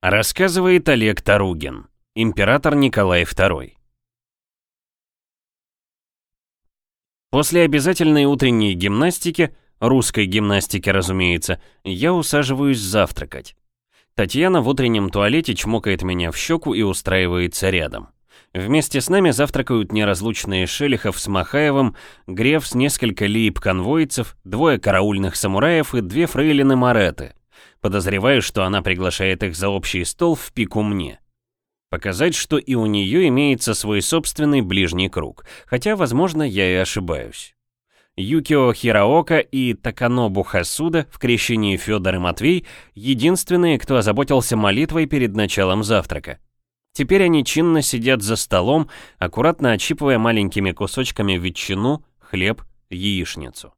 Рассказывает Олег Таругин, император Николай II. После обязательной утренней гимнастики, русской гимнастики, разумеется, я усаживаюсь завтракать. Татьяна в утреннем туалете чмокает меня в щеку и устраивается рядом. Вместе с нами завтракают неразлучные Шелихов с Махаевым, Греф с несколько лип-конвойцев, двое караульных самураев и две фрейлины Мареты. Подозреваю, что она приглашает их за общий стол в пику мне. Показать, что и у нее имеется свой собственный ближний круг, хотя, возможно, я и ошибаюсь. Юкио Хираока и Таканобу Хасуда в крещении Федор и Матвей единственные, кто озаботился молитвой перед началом завтрака. Теперь они чинно сидят за столом, аккуратно отщипывая маленькими кусочками ветчину, хлеб, яичницу.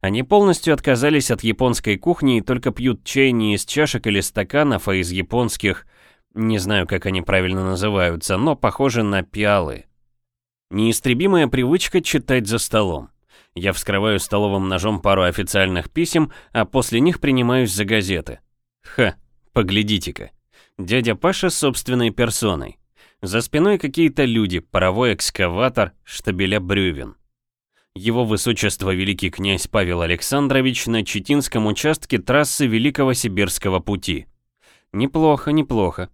Они полностью отказались от японской кухни и только пьют чай не из чашек или стаканов, а из японских, не знаю, как они правильно называются, но похожи на пиалы. Неистребимая привычка читать за столом. Я вскрываю столовым ножом пару официальных писем, а после них принимаюсь за газеты. Ха, поглядите-ка. Дядя Паша собственной персоной. За спиной какие-то люди, паровой экскаватор, штабеля брювен его высочество великий князь Павел Александрович на Читинском участке трассы Великого Сибирского пути. Неплохо, неплохо.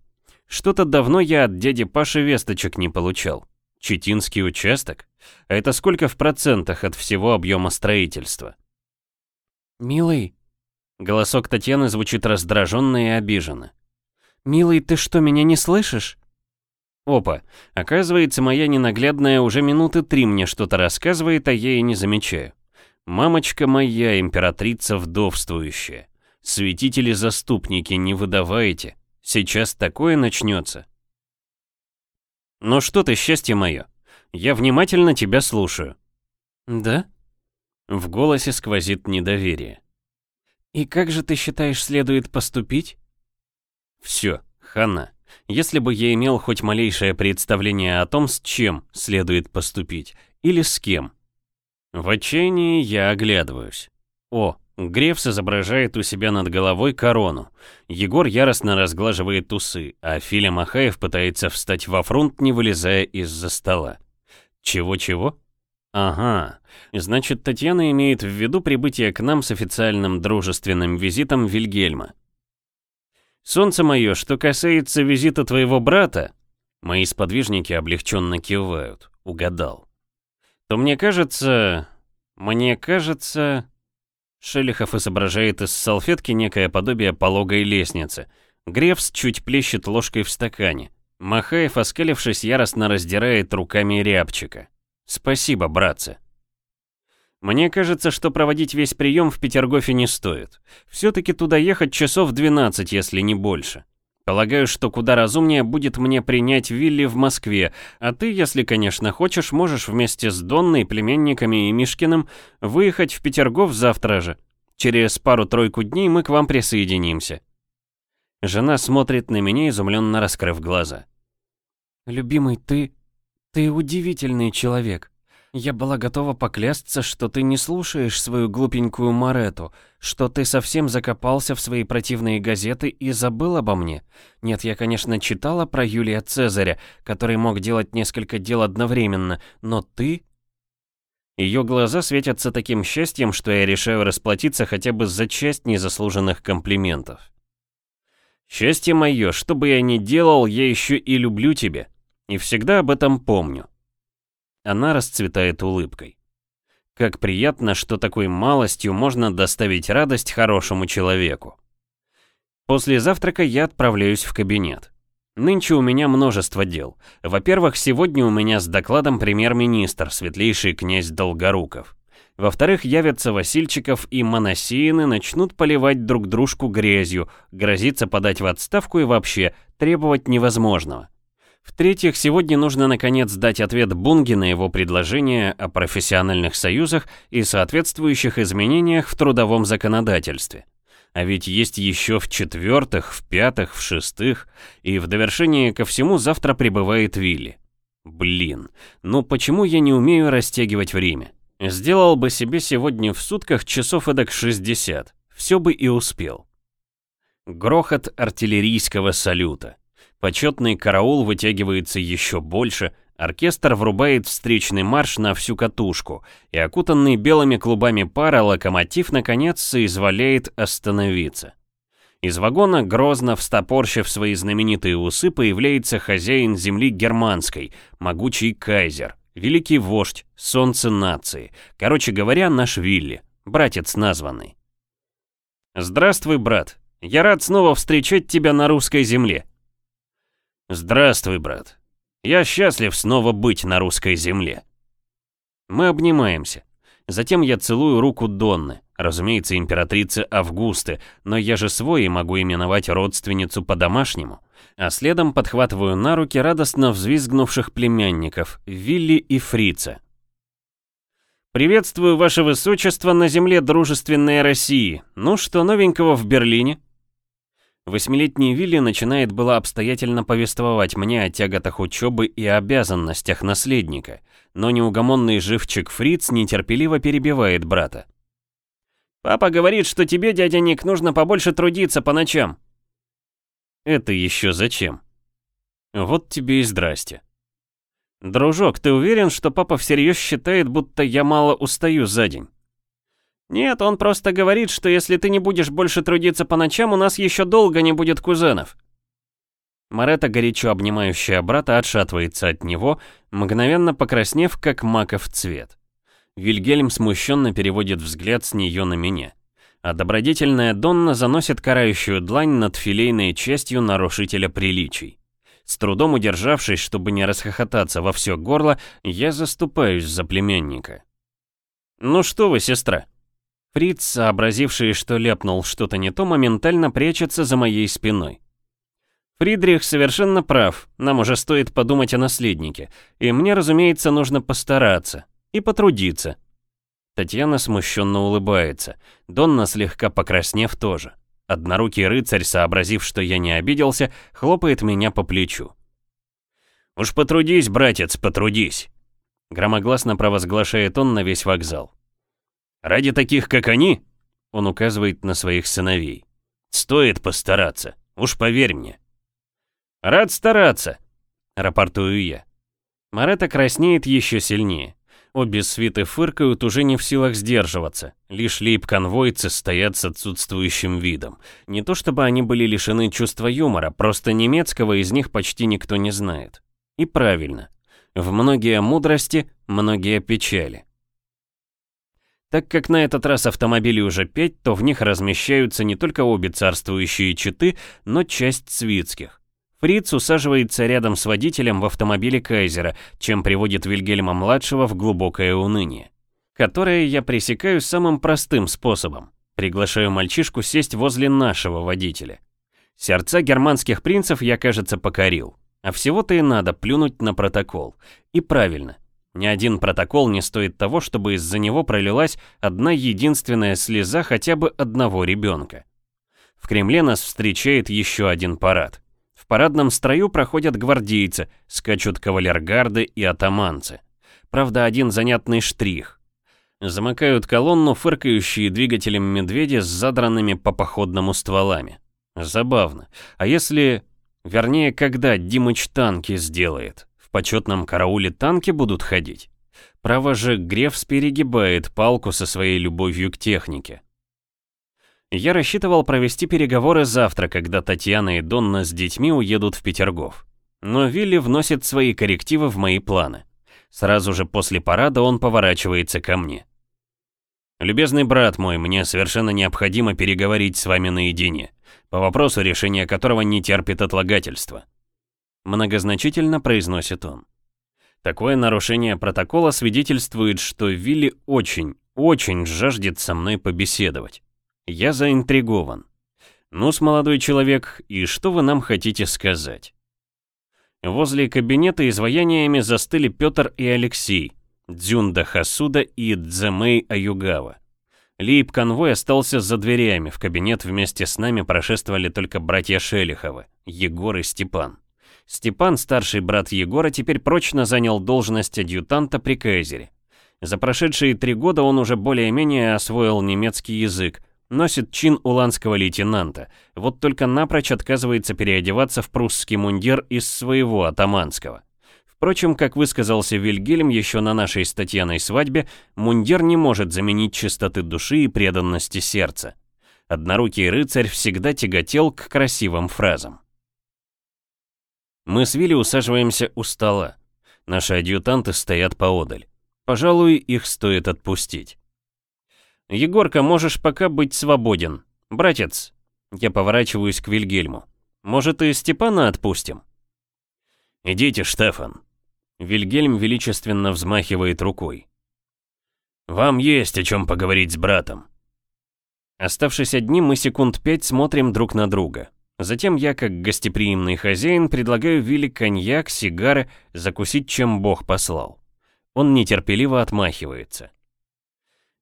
Что-то давно я от дяди Паши весточек не получал. Читинский участок? А это сколько в процентах от всего объема строительства? «Милый...» Голосок Татьяны звучит раздраженно и обиженно. «Милый, ты что, меня не слышишь?» Опа, оказывается, моя ненаглядная уже минуты три мне что-то рассказывает, а я и не замечаю. Мамочка моя, императрица вдовствующая. Святители-заступники, не выдавайте. Сейчас такое начнется. Ну что ты, счастье мое? Я внимательно тебя слушаю. Да? В голосе сквозит недоверие. И как же ты считаешь следует поступить? Все, хана. Если бы я имел хоть малейшее представление о том, с чем следует поступить, или с кем. В отчаянии я оглядываюсь. О, Грефс изображает у себя над головой корону. Егор яростно разглаживает усы, а Филя Махаев пытается встать во фронт, не вылезая из-за стола. Чего-чего? Ага, значит, Татьяна имеет в виду прибытие к нам с официальным дружественным визитом Вильгельма. Солнце мое, что касается визита твоего брата, мои сподвижники облегченно кивают, угадал. То мне кажется... Мне кажется... Шелихов изображает из салфетки некое подобие пологой лестницы. Гревс чуть плещет ложкой в стакане. Махаев, оскалившись, яростно раздирает руками рябчика. «Спасибо, братцы». Мне кажется, что проводить весь прием в Петергофе не стоит. Все-таки туда ехать часов 12, если не больше. Полагаю, что куда разумнее будет мне принять Вилли в Москве, а ты, если, конечно, хочешь, можешь вместе с Донной, племенниками и Мишкиным выехать в Петергоф завтра же. Через пару-тройку дней мы к вам присоединимся. Жена смотрит на меня, изумленно раскрыв глаза. «Любимый, ты... ты удивительный человек», я была готова поклясться, что ты не слушаешь свою глупенькую Марету, что ты совсем закопался в свои противные газеты и забыл обо мне. Нет, я, конечно, читала про Юлия Цезаря, который мог делать несколько дел одновременно, но ты... Ее глаза светятся таким счастьем, что я решаю расплатиться хотя бы за часть незаслуженных комплиментов. Счастье мое, что бы я ни делал, я еще и люблю тебя. И всегда об этом помню. Она расцветает улыбкой. Как приятно, что такой малостью можно доставить радость хорошему человеку. После завтрака я отправляюсь в кабинет. Нынче у меня множество дел. Во-первых, сегодня у меня с докладом премьер-министр, светлейший князь Долгоруков. Во-вторых, явятся Васильчиков и Моносеины начнут поливать друг дружку грязью, грозиться подать в отставку и вообще требовать невозможного. В-третьих, сегодня нужно наконец дать ответ Бунге на его предложение о профессиональных союзах и соответствующих изменениях в трудовом законодательстве. А ведь есть еще в-четвертых, в-пятых, в-шестых, и в довершение ко всему завтра прибывает Вилли. Блин, ну почему я не умею растягивать время? Сделал бы себе сегодня в сутках часов эдак 60, все бы и успел. Грохот артиллерийского салюта. Почетный караул вытягивается еще больше, оркестр врубает встречный марш на всю катушку, и окутанный белыми клубами пара локомотив наконец соизволяет остановиться. Из вагона, грозно встопорщив свои знаменитые усы, появляется хозяин земли германской, могучий кайзер, великий вождь, солнце нации, короче говоря, наш Вилли, братец названный. «Здравствуй, брат. Я рад снова встречать тебя на русской земле», «Здравствуй, брат. Я счастлив снова быть на русской земле». Мы обнимаемся. Затем я целую руку Донны, разумеется, императрицы Августы, но я же свой и могу именовать родственницу по-домашнему. А следом подхватываю на руки радостно взвизгнувших племянников, Вилли и Фрица. «Приветствую, ваше высочество, на земле дружественной России. Ну что новенького в Берлине?» Восьмилетний Вилли начинает было обстоятельно повествовать мне о тяготах учебы и обязанностях наследника, но неугомонный живчик Фриц нетерпеливо перебивает брата. «Папа говорит, что тебе, дядя Ник, нужно побольше трудиться по ночам». «Это еще зачем?» «Вот тебе и здрасте». «Дружок, ты уверен, что папа всерьез считает, будто я мало устаю за день?» «Нет, он просто говорит, что если ты не будешь больше трудиться по ночам, у нас еще долго не будет кузенов». Марета, горячо обнимающая брата, отшатывается от него, мгновенно покраснев, как маков цвет. Вильгельм смущенно переводит взгляд с нее на меня. А добродетельная Донна заносит карающую длань над филейной частью нарушителя приличий. С трудом удержавшись, чтобы не расхохотаться во все горло, я заступаюсь за племянника. «Ну что вы, сестра?» Фриц, сообразивший, что ляпнул что-то не то, моментально прячется за моей спиной. Фридрих совершенно прав, нам уже стоит подумать о наследнике, и мне, разумеется, нужно постараться и потрудиться. Татьяна смущенно улыбается, Донна, слегка покраснев, тоже. Однорукий рыцарь, сообразив, что я не обиделся, хлопает меня по плечу. «Уж потрудись, братец, потрудись!» Громогласно провозглашает он на весь вокзал. Ради таких, как они, он указывает на своих сыновей, стоит постараться, уж поверь мне. Рад стараться, рапортую я. Марета краснеет еще сильнее. Обе свиты фыркают, уже не в силах сдерживаться. Лишь лейб-конвойцы стоят с отсутствующим видом. Не то чтобы они были лишены чувства юмора, просто немецкого из них почти никто не знает. И правильно. В многие мудрости, многие печали. Так как на этот раз автомобилей уже пять, то в них размещаются не только обе царствующие читы, но часть свитских. Фриц усаживается рядом с водителем в автомобиле Кайзера, чем приводит Вильгельма-младшего в глубокое уныние. Которое я пресекаю самым простым способом. Приглашаю мальчишку сесть возле нашего водителя. Сердца германских принцев я, кажется, покорил. А всего-то и надо плюнуть на протокол. И правильно. Ни один протокол не стоит того, чтобы из-за него пролилась одна единственная слеза хотя бы одного ребенка. В Кремле нас встречает еще один парад. В парадном строю проходят гвардейцы, скачут кавалергарды и атаманцы. Правда, один занятный штрих. Замыкают колонну фыркающие двигателем медведи с задранными по походному стволами. Забавно. А если... Вернее, когда Димыч танки сделает? Почетном карауле танки будут ходить. Право же, Грефс перегибает палку со своей любовью к технике. Я рассчитывал провести переговоры завтра, когда Татьяна и Донна с детьми уедут в Петергоф. Но Вилли вносит свои коррективы в мои планы. Сразу же после парада он поворачивается ко мне. «Любезный брат мой, мне совершенно необходимо переговорить с вами наедине, по вопросу, решения которого не терпит отлагательства. Многозначительно произносит он. Такое нарушение протокола свидетельствует, что Вилли очень, очень жаждет со мной побеседовать. Я заинтригован. Ну-с, молодой человек, и что вы нам хотите сказать? Возле кабинета изваяниями застыли Петр и Алексей, Дзюнда Хасуда и Дземей Аюгава. Лейб-конвой остался за дверями, в кабинет вместе с нами прошествовали только братья Шелиховы, Егор и Степан. Степан, старший брат Егора, теперь прочно занял должность адъютанта при Кайзере. За прошедшие три года он уже более-менее освоил немецкий язык, Носит чин уланского лейтенанта, вот только напрочь отказывается переодеваться в прусский мундир из своего атаманского. Впрочем, как высказался Вильгельм еще на нашей с свадьбе, мундир не может заменить чистоты души и преданности сердца. Однорукий рыцарь всегда тяготел к красивым фразам. Мы с Вилли усаживаемся у стола. Наши адъютанты стоят поодаль. Пожалуй, их стоит отпустить. «Егорка, можешь пока быть свободен. Братец!» Я поворачиваюсь к Вильгельму. «Может, и Степана отпустим?» «Идите, Штефан». Вильгельм величественно взмахивает рукой. «Вам есть о чем поговорить с братом». Оставшись одни, мы секунд пять смотрим друг на друга. Затем я, как гостеприимный хозяин, предлагаю Вилли коньяк, сигары, закусить, чем Бог послал. Он нетерпеливо отмахивается.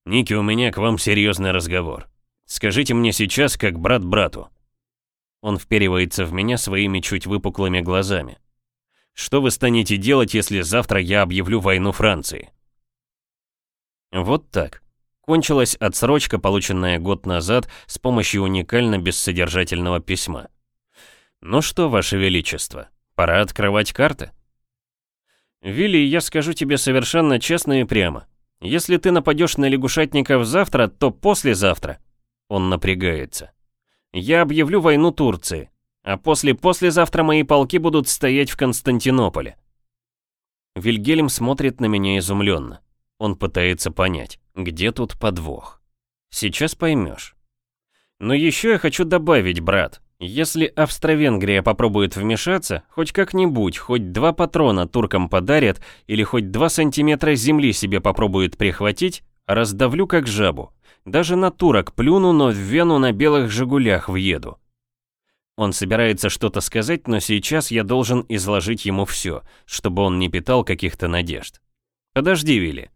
«Ники, у меня к вам серьезный разговор. Скажите мне сейчас, как брат брату». Он вперивается в меня своими чуть выпуклыми глазами. «Что вы станете делать, если завтра я объявлю войну Франции?» Вот так. Кончилась отсрочка, полученная год назад с помощью уникально бессодержательного письма. «Ну что, Ваше Величество, пора открывать карты?» «Вилли, я скажу тебе совершенно честно и прямо. Если ты нападешь на лягушатников завтра, то послезавтра...» Он напрягается. «Я объявлю войну Турции, а после-послезавтра мои полки будут стоять в Константинополе». Вильгельм смотрит на меня изумленно. Он пытается понять, где тут подвох. Сейчас поймешь. Но еще я хочу добавить, брат. Если Австро-Венгрия попробует вмешаться, хоть как-нибудь, хоть два патрона туркам подарят, или хоть два сантиметра земли себе попробует прихватить, раздавлю как жабу. Даже на турок плюну, но в Вену на белых «Жигулях» въеду. Он собирается что-то сказать, но сейчас я должен изложить ему все, чтобы он не питал каких-то надежд. Подожди, Вилли.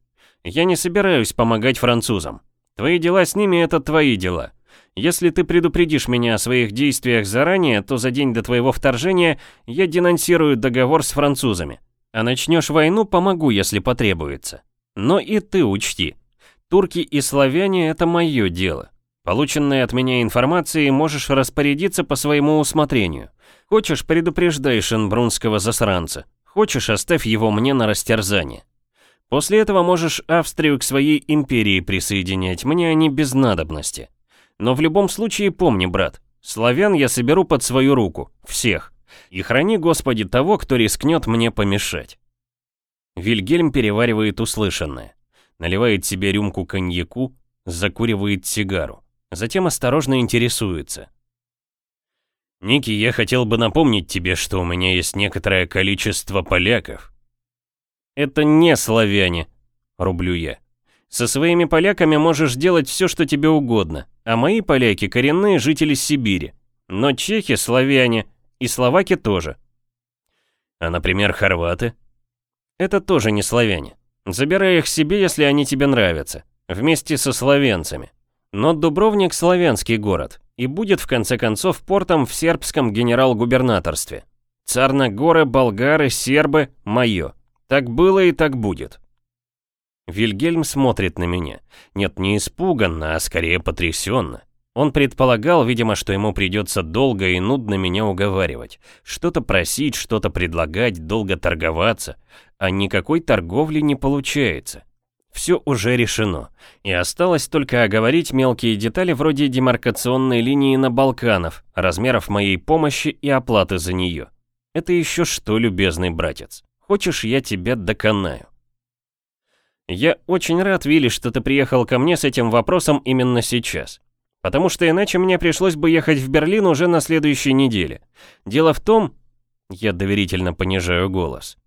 Я не собираюсь помогать французам. Твои дела с ними — это твои дела. Если ты предупредишь меня о своих действиях заранее, то за день до твоего вторжения я денонсирую договор с французами. А начнешь войну, помогу, если потребуется. Но и ты учти. Турки и славяне — это мое дело. Полученной от меня информацией можешь распорядиться по своему усмотрению. Хочешь, предупреждай шенбрунского засранца. Хочешь, оставь его мне на растерзание. После этого можешь Австрию к своей империи присоединять, мне они без надобности. Но в любом случае помни, брат, славян я соберу под свою руку, всех. И храни, Господи, того, кто рискнет мне помешать. Вильгельм переваривает услышанное. Наливает себе рюмку коньяку, закуривает сигару. Затем осторожно интересуется. «Ники, я хотел бы напомнить тебе, что у меня есть некоторое количество поляков, «Это не славяне», — рублю я. «Со своими поляками можешь делать все, что тебе угодно, а мои поляки — коренные жители Сибири. Но чехи — славяне, и словаки тоже». «А, например, хорваты?» «Это тоже не славяне. Забирай их себе, если они тебе нравятся, вместе со славянцами. Но Дубровник — славянский город, и будет в конце концов портом в сербском генерал-губернаторстве. Царногоры, болгары, сербы — мое. Так было и так будет. Вильгельм смотрит на меня. Нет, не испуганно, а скорее потрясенно. Он предполагал, видимо, что ему придется долго и нудно меня уговаривать. Что-то просить, что-то предлагать, долго торговаться. А никакой торговли не получается. Все уже решено. И осталось только оговорить мелкие детали вроде демаркационной линии на Балканов, размеров моей помощи и оплаты за нее. Это еще что, любезный братец? Хочешь, я тебя доконаю?» «Я очень рад, Вилли, что ты приехал ко мне с этим вопросом именно сейчас. Потому что иначе мне пришлось бы ехать в Берлин уже на следующей неделе. Дело в том...» Я доверительно понижаю голос.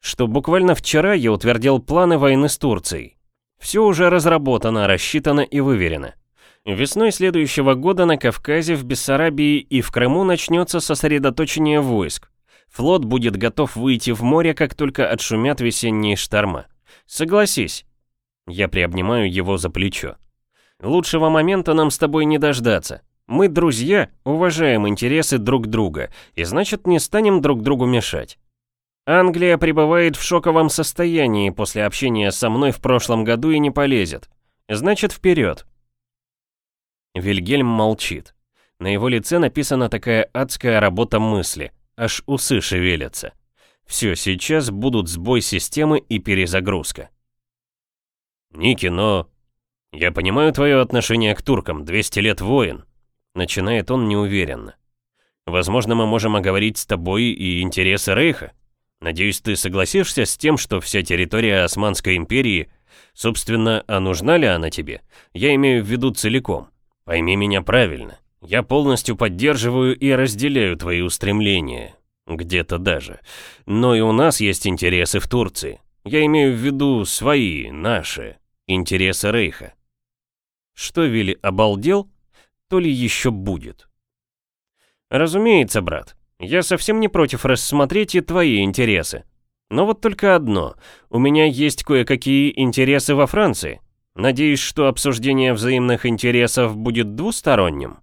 «Что буквально вчера я утвердил планы войны с Турцией. Все уже разработано, рассчитано и выверено. Весной следующего года на Кавказе, в Бессарабии и в Крыму начнется сосредоточение войск. Флот будет готов выйти в море, как только отшумят весенние шторма. Согласись. Я приобнимаю его за плечо. Лучшего момента нам с тобой не дождаться. Мы друзья, уважаем интересы друг друга, и значит не станем друг другу мешать. Англия пребывает в шоковом состоянии после общения со мной в прошлом году и не полезет. Значит, вперед. Вильгельм молчит. На его лице написана такая адская работа мысли, аж усы шевелятся. Все, сейчас будут сбой системы и перезагрузка. «Ники, но...» «Я понимаю твое отношение к туркам, 200 лет воин», — начинает он неуверенно. «Возможно, мы можем оговорить с тобой и интересы Рейха. Надеюсь, ты согласишься с тем, что вся территория Османской империи... Собственно, а нужна ли она тебе? Я имею в виду целиком. Пойми меня правильно. Я полностью поддерживаю и разделяю твои устремления. Где-то даже. Но и у нас есть интересы в Турции. Я имею в виду свои, наши, интересы Рейха. Что Вилли обалдел, то ли еще будет. Разумеется, брат. Я совсем не против рассмотреть и твои интересы. Но вот только одно. У меня есть кое-какие интересы во Франции. Надеюсь, что обсуждение взаимных интересов будет двусторонним.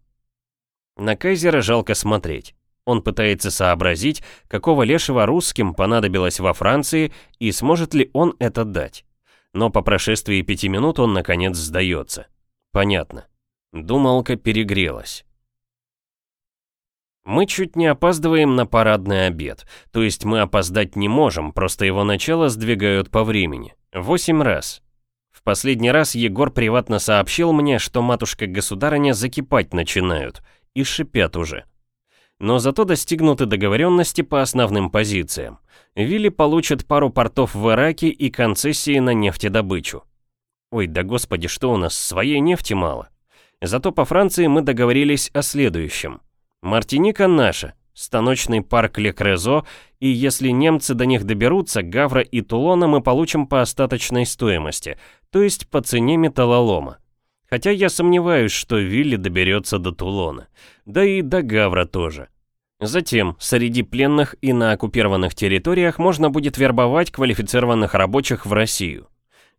На Кайзера жалко смотреть. Он пытается сообразить, какого лешего русским понадобилось во Франции и сможет ли он это дать. Но по прошествии пяти минут он наконец сдается. Понятно. Думалка перегрелась. Мы чуть не опаздываем на парадный обед. То есть мы опоздать не можем, просто его начало сдвигают по времени. Восемь раз. В последний раз Егор приватно сообщил мне, что матушка-государыня закипать начинают и шипят уже. Но зато достигнуты договоренности по основным позициям. Вилли получит пару портов в Ираке и концессии на нефтедобычу. Ой, да господи, что у нас, своей нефти мало. Зато по Франции мы договорились о следующем. Мартиника наша, станочный парк Лекрезо, и если немцы до них доберутся, Гавра и Тулона мы получим по остаточной стоимости, то есть по цене металлолома. Хотя я сомневаюсь, что Вилли доберется до Тулона. Да и до Гавра тоже. Затем, среди пленных и на оккупированных территориях можно будет вербовать квалифицированных рабочих в Россию.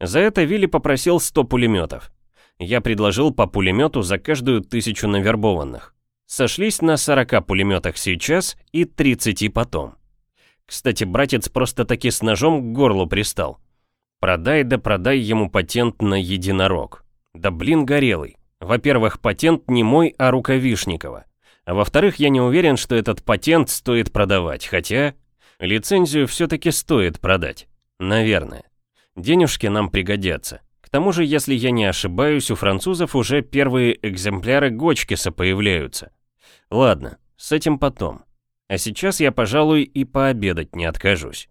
За это Вилли попросил 100 пулеметов. Я предложил по пулемету за каждую тысячу навербованных. Сошлись на 40 пулеметах сейчас и 30 потом. Кстати, братец просто-таки с ножом к горлу пристал. Продай да продай ему патент на единорог. Да блин горелый. Во-первых, патент не мой, а Рукавишникова. А во-вторых, я не уверен, что этот патент стоит продавать, хотя... Лицензию все-таки стоит продать. Наверное. Денежки нам пригодятся. К тому же, если я не ошибаюсь, у французов уже первые экземпляры Гочкиса появляются. Ладно, с этим потом. А сейчас я, пожалуй, и пообедать не откажусь.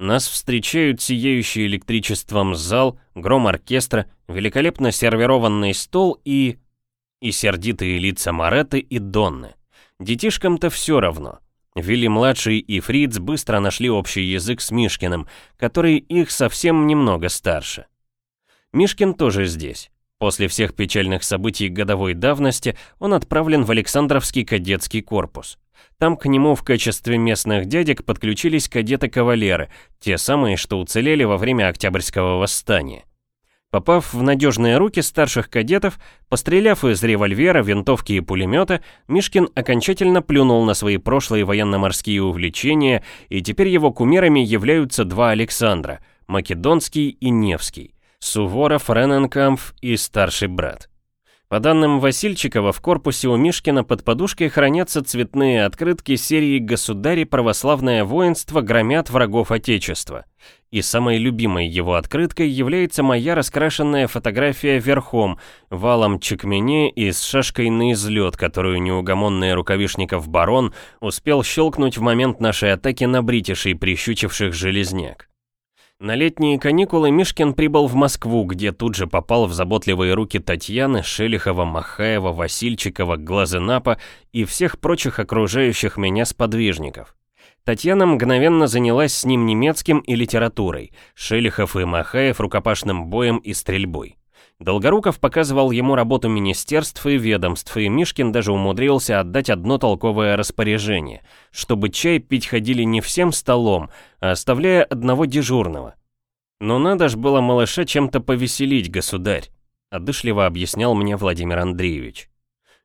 Нас встречают сияющий электричеством зал, гром оркестра, великолепно сервированный стол и... И сердитые лица Моретты и Донны. Детишкам-то все равно. Вилли-младший и Фриц быстро нашли общий язык с Мишкиным, который их совсем немного старше. Мишкин тоже здесь. После всех печальных событий годовой давности он отправлен в Александровский кадетский корпус. Там к нему в качестве местных дядек подключились кадеты-кавалеры, те самые, что уцелели во время Октябрьского восстания. Попав в надежные руки старших кадетов, постреляв из револьвера, винтовки и пулемета, Мишкин окончательно плюнул на свои прошлые военно-морские увлечения, и теперь его кумирами являются два Александра – Македонский и Невский. Суворов, Рененкамф и старший брат. По данным Васильчикова, в корпусе у Мишкина под подушкой хранятся цветные открытки серии «Государи православное воинство громят врагов Отечества». И самой любимой его открыткой является моя раскрашенная фотография верхом, валом чекмене и с шашкой на излет, которую неугомонный рукавишников барон успел щелкнуть в момент нашей атаки на бритишей, прищучивших железняк. На летние каникулы Мишкин прибыл в Москву, где тут же попал в заботливые руки Татьяны, Шелихова, Махаева, Васильчикова, Глазенапа и всех прочих окружающих меня сподвижников. Татьяна мгновенно занялась с ним немецким и литературой, Шелихов и Махаев рукопашным боем и стрельбой. Долгоруков показывал ему работу министерств и ведомств, и Мишкин даже умудрился отдать одно толковое распоряжение, чтобы чай пить ходили не всем столом, а оставляя одного дежурного. «Но надо ж было малыша чем-то повеселить, государь», одышливо объяснял мне Владимир Андреевич.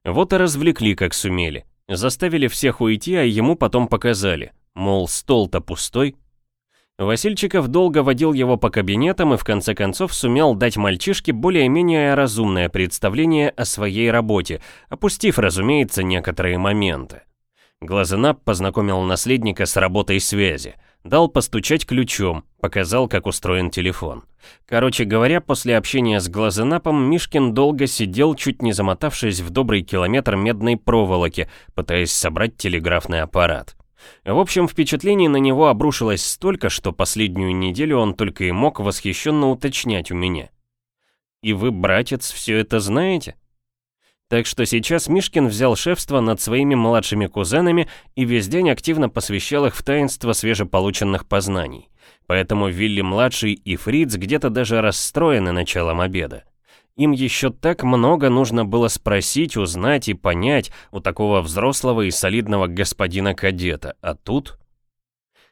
Вот и развлекли, как сумели. Заставили всех уйти, а ему потом показали. Мол, стол-то пустой. Васильчиков долго водил его по кабинетам и в конце концов сумел дать мальчишке более-менее разумное представление о своей работе, опустив, разумеется, некоторые моменты. Глазенап познакомил наследника с работой связи, дал постучать ключом, показал, как устроен телефон. Короче говоря, после общения с Глазенапом Мишкин долго сидел, чуть не замотавшись в добрый километр медной проволоки, пытаясь собрать телеграфный аппарат. В общем, впечатлений на него обрушилось столько, что последнюю неделю он только и мог восхищенно уточнять у меня. «И вы, братец, все это знаете?» Так что сейчас Мишкин взял шефство над своими младшими кузенами и весь день активно посвящал их в таинство свежеполученных познаний. Поэтому Вилли-младший и Фриц где-то даже расстроены началом обеда. Им еще так много нужно было спросить, узнать и понять у такого взрослого и солидного господина-кадета, а тут...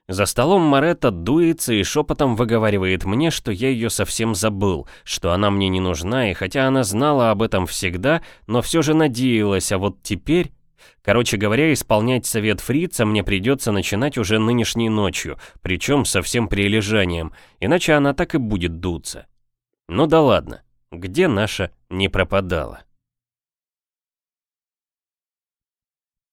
За столом Маретта дуется и шепотом выговаривает мне, что я ее совсем забыл, что она мне не нужна, и хотя она знала об этом всегда, но все же надеялась, а вот теперь... Короче говоря, исполнять совет фрица мне придется начинать уже нынешней ночью, причем со всем прилежанием, иначе она так и будет дуться. Ну да ладно где наша не пропадала.